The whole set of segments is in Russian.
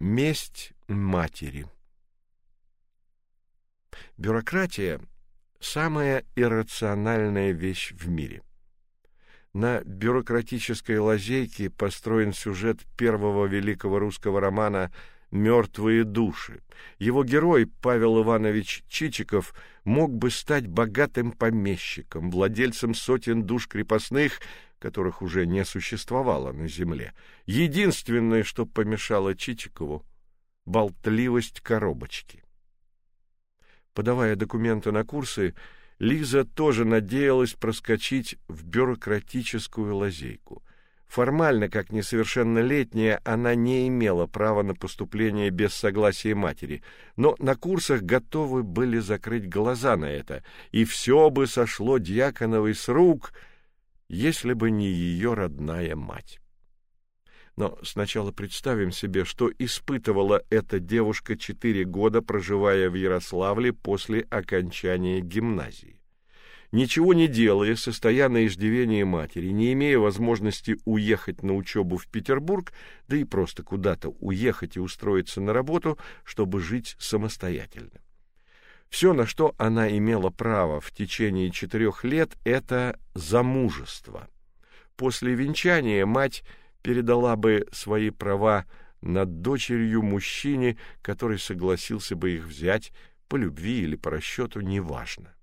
Месть матери. Бюрократия самая иррациональная вещь в мире. На бюрократической лазейке построен сюжет первого великого русского романа Мертвые души. Его герой Павел Иванович Чичиков мог бы стать богатым помещиком, владельцем сотен душ крепостных, которых уже не существовало на земле. Единственное, что помешало Чичикову болтливость коробочки. Подавая документы на курсы, Лиза тоже надеялась проскочить в бюрократическую лазейку. Формально, как несовершеннолетняя, она не имела права на поступление без согласия матери, но на курсах готовы были закрыть глаза на это, и все бы сошло Дьяконовой с рук, если бы не ее родная мать. Но сначала представим себе, что испытывала эта девушка четыре года, проживая в Ярославле после окончания гимназии ничего не делая, состоя на иждивении матери, не имея возможности уехать на учебу в Петербург, да и просто куда-то уехать и устроиться на работу, чтобы жить самостоятельно. Все, на что она имела право в течение четырех лет это замужество. После венчания мать передала бы свои права над дочерью мужчине, который согласился бы их взять по любви или по расчету, неважно.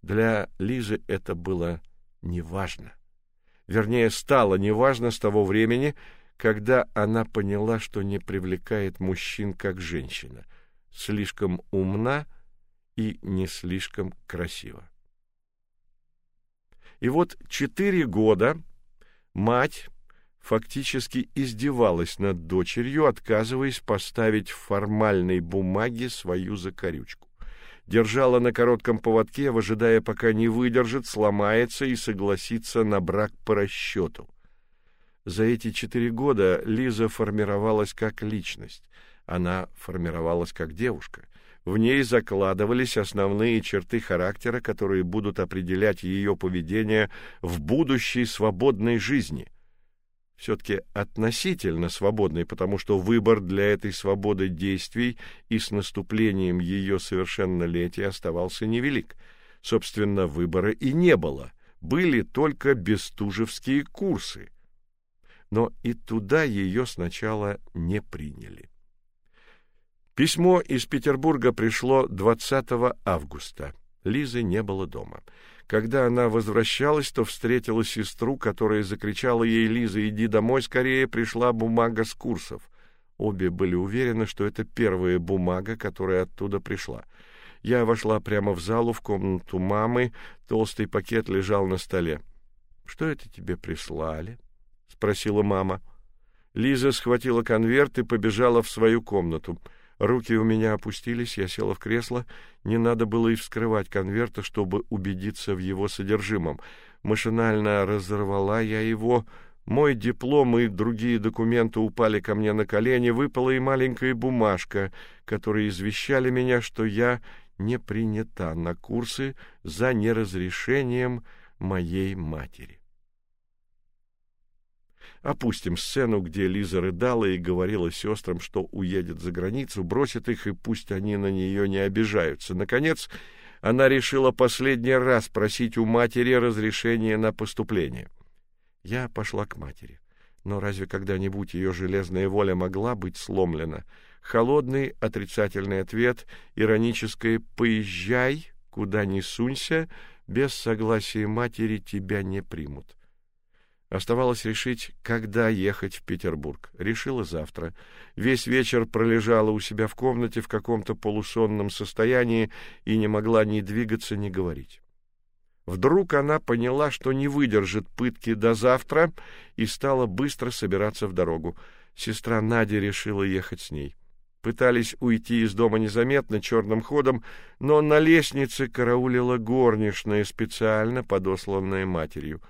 Для Лизы это было неважно. Вернее, стало неважно с того времени, когда она поняла, что не привлекает мужчин как женщина, слишком умна и не слишком красива. И вот четыре года мать фактически издевалась над дочерью, отказываясь поставить в формальной бумаге свою закорючку держала на коротком поводке, ожидая, пока не выдержит, сломается и согласится на брак по расчету. За эти четыре года Лиза формировалась как личность. Она формировалась как девушка. В ней закладывались основные черты характера, которые будут определять ее поведение в будущей свободной жизни — все-таки относительно свободной, потому что выбор для этой свободы действий и с наступлением ее совершеннолетия оставался невелик. Собственно, выбора и не было, были только бестужевские курсы. Но и туда ее сначала не приняли. Письмо из Петербурга пришло 20 августа. Лизы не было дома. Когда она возвращалась, то встретила сестру, которая закричала ей: "Лиза, иди домой скорее, пришла бумага с курсов". Обе были уверены, что это первая бумага, которая оттуда пришла. Я вошла прямо в залу в комнату мамы, толстый пакет лежал на столе. "Что это тебе прислали?" спросила мама. Лиза схватила конверт и побежала в свою комнату. Руки у меня опустились, я села в кресло. Не надо было и вскрывать конверта, чтобы убедиться в его содержимом. Машинально разорвала я его. Мой диплом и другие документы упали ко мне на колени, выпала и маленькая бумажка, которые извещали меня, что я не принята на курсы за неразрешением моей матери. Опустим сцену, где Лиза рыдала и говорила сестрам, что уедет за границу, бросит их и пусть они на нее не обижаются. Наконец, она решила последний раз просить у матери разрешения на поступление. Я пошла к матери. Но разве когда-нибудь ее железная воля могла быть сломлена? Холодный отрицательный ответ, ироническое поезжай, куда ни сунься, без согласия матери тебя не примут. Оставалось решить, когда ехать в Петербург. Решила завтра. Весь вечер пролежала у себя в комнате в каком-то полусонном состоянии и не могла ни двигаться, ни говорить. Вдруг она поняла, что не выдержит пытки до завтра, и стала быстро собираться в дорогу. Сестра Надя решила ехать с ней. Пытались уйти из дома незаметно черным ходом, но на лестнице караулила горничная, специально подосланная матерью.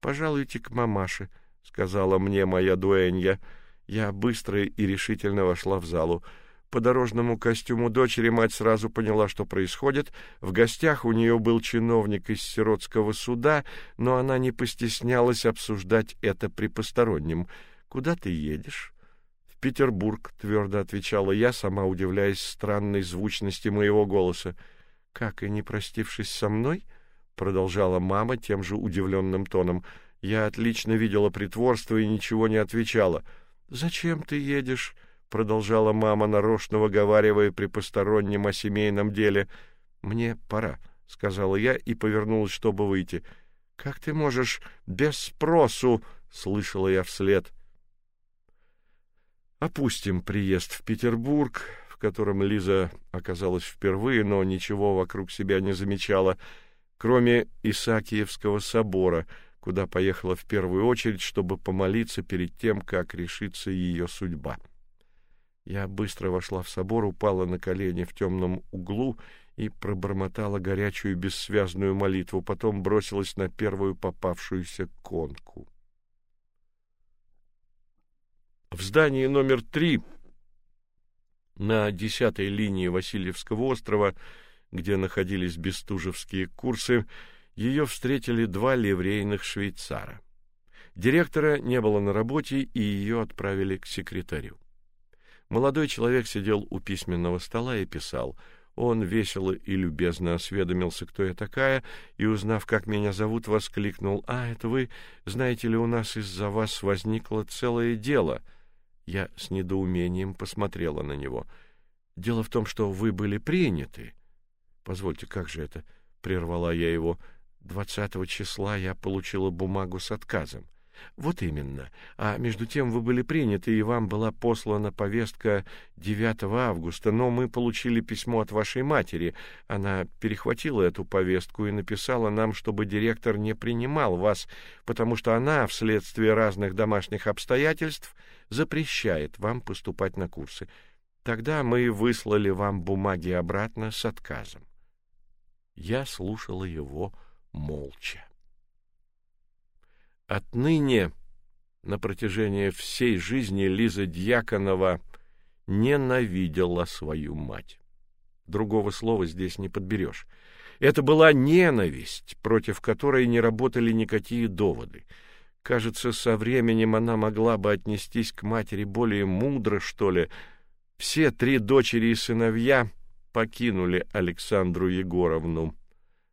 Пожалуйте к мамаше, сказала мне моя дуэнья. Я быстро и решительно вошла в залу. По дорожному костюму дочери мать сразу поняла, что происходит. В гостях у нее был чиновник из сиротского суда, но она не постеснялась обсуждать это при постороннем. Куда ты едешь? В Петербург, твердо отвечала я, сама удивляясь странной звучности моего голоса. Как и не простившись со мной, продолжала мама тем же удивленным тоном. Я отлично видела притворство и ничего не отвечала. Зачем ты едешь? продолжала мама, нарочно выговаривая при постороннем о семейном деле. Мне пора, сказала я и повернулась, чтобы выйти. Как ты можешь без спросу, слышала я вслед. Опустим приезд в Петербург, в котором Лиза оказалась впервые, но ничего вокруг себя не замечала, кроме Исаакиевского собора, куда поехала в первую очередь, чтобы помолиться перед тем, как решится ее судьба. Я быстро вошла в собор, упала на колени в темном углу и пробормотала горячую бессвязную молитву, потом бросилась на первую попавшуюся конку. В здании номер три на десятой линии Васильевского острова, где находились бестужевские курсы, ее встретили два ливрейных швейцара. Директора не было на работе, и ее отправили к секретарю. Молодой человек сидел у письменного стола и писал. Он весело и любезно осведомился, кто я такая, и, узнав, как меня зовут, воскликнул: "А, это вы, знаете ли, у нас из-за вас возникло целое дело". Я с недоумением посмотрела на него. Дело в том, что вы были приняты. Позвольте, как же это? прервала я его. Двадцатого числа я получила бумагу с отказом. Вот именно. А между тем вы были приняты, и вам была послана повестка 9 августа, но мы получили письмо от вашей матери. Она перехватила эту повестку и написала нам, чтобы директор не принимал вас, потому что она вследствие разных домашних обстоятельств запрещает вам поступать на курсы. Тогда мы выслали вам бумаги обратно с отказом. Я слушала его молча. Отныне на протяжении всей жизни Лиза Дьяконова ненавидела свою мать. Другого слова здесь не подберешь. Это была ненависть, против которой не работали никакие доводы. Кажется, со временем она могла бы отнестись к матери более мудро, что ли. Все три дочери и сыновья покинули Александру Егоровну.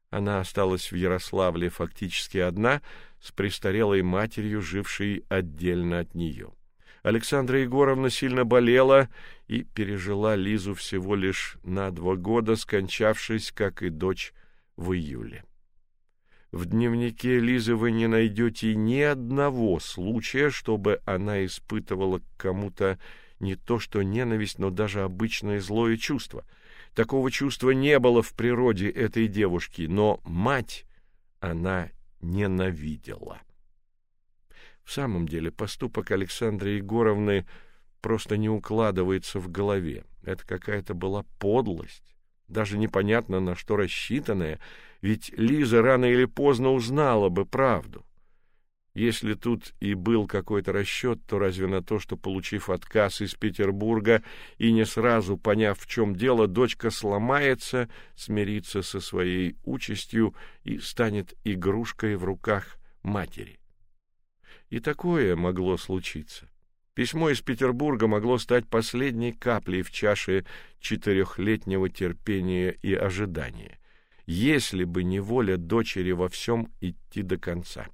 Она осталась в Ярославле фактически одна, с престарелой матерью, жившей отдельно от нее. Александра Егоровна сильно болела и пережила Лизу всего лишь на два года, скончавшись, как и дочь, в июле. В дневнике Лизы вы не найдете ни одного случая, чтобы она испытывала к кому-то не то что ненависть, но даже обычное злое чувство — Такого чувства не было в природе этой девушки, но мать она ненавидела. В самом деле, поступок Александры Егоровны просто не укладывается в голове. Это какая-то была подлость, даже непонятно на что рассчитанная, ведь Лиза рано или поздно узнала бы правду. Если тут и был какой-то расчет, то разве на то, что получив отказ из Петербурга и не сразу поняв, в чем дело, дочка сломается, смирится со своей участью и станет игрушкой в руках матери. И такое могло случиться. Письмо из Петербурга могло стать последней каплей в чаше четырехлетнего терпения и ожидания, если бы не воля дочери во всем идти до конца.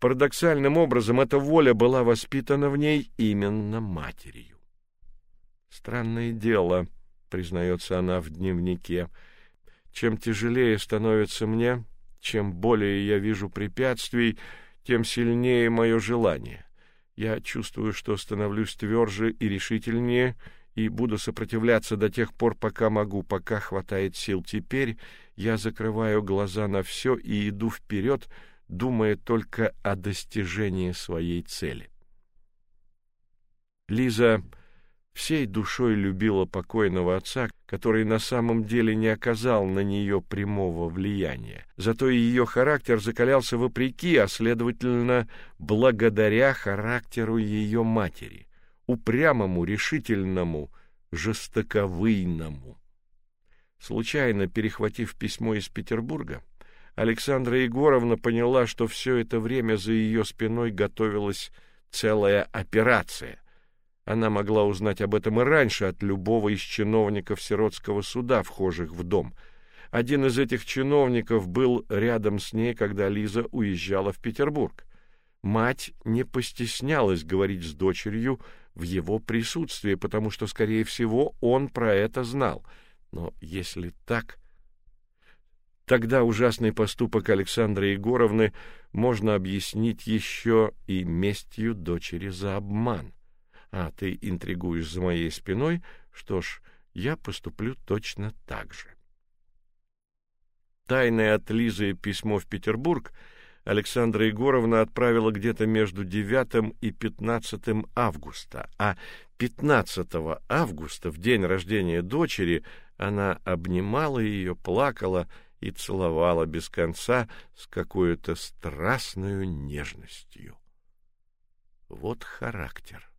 Парадоксальным образом эта воля была воспитана в ней именно матерью. Странное дело, признается она в дневнике. Чем тяжелее становится мне, чем более я вижу препятствий, тем сильнее мое желание. Я чувствую, что становлюсь тверже и решительнее и буду сопротивляться до тех пор, пока могу, пока хватает сил. Теперь я закрываю глаза на все и иду вперед, думая только о достижении своей цели. Лиза всей душой любила покойного отца, который на самом деле не оказал на нее прямого влияния. Зато ее характер закалялся вопреки, а следовательно, благодаря характеру ее матери, упрямому, решительному, жестоковыйному. Случайно перехватив письмо из Петербурга, Александра Егоровна поняла, что все это время за ее спиной готовилась целая операция. Она могла узнать об этом и раньше от любого из чиновников сиротского суда, вхожих в дом. Один из этих чиновников был рядом с ней, когда Лиза уезжала в Петербург. Мать не постеснялась говорить с дочерью в его присутствии, потому что, скорее всего, он про это знал. Но если так, тогда ужасный поступок Александры Егоровны можно объяснить еще и местью дочери за обман. А ты интригуешь за моей спиной, что ж, я поступлю точно так же. Тайное от Лизы письмо в Петербург Александра Егоровна отправила где-то между 9 и 15 августа, а 15 августа, в день рождения дочери, она обнимала ее, плакала и целовала без конца с какой-то страстной нежностью. Вот характер.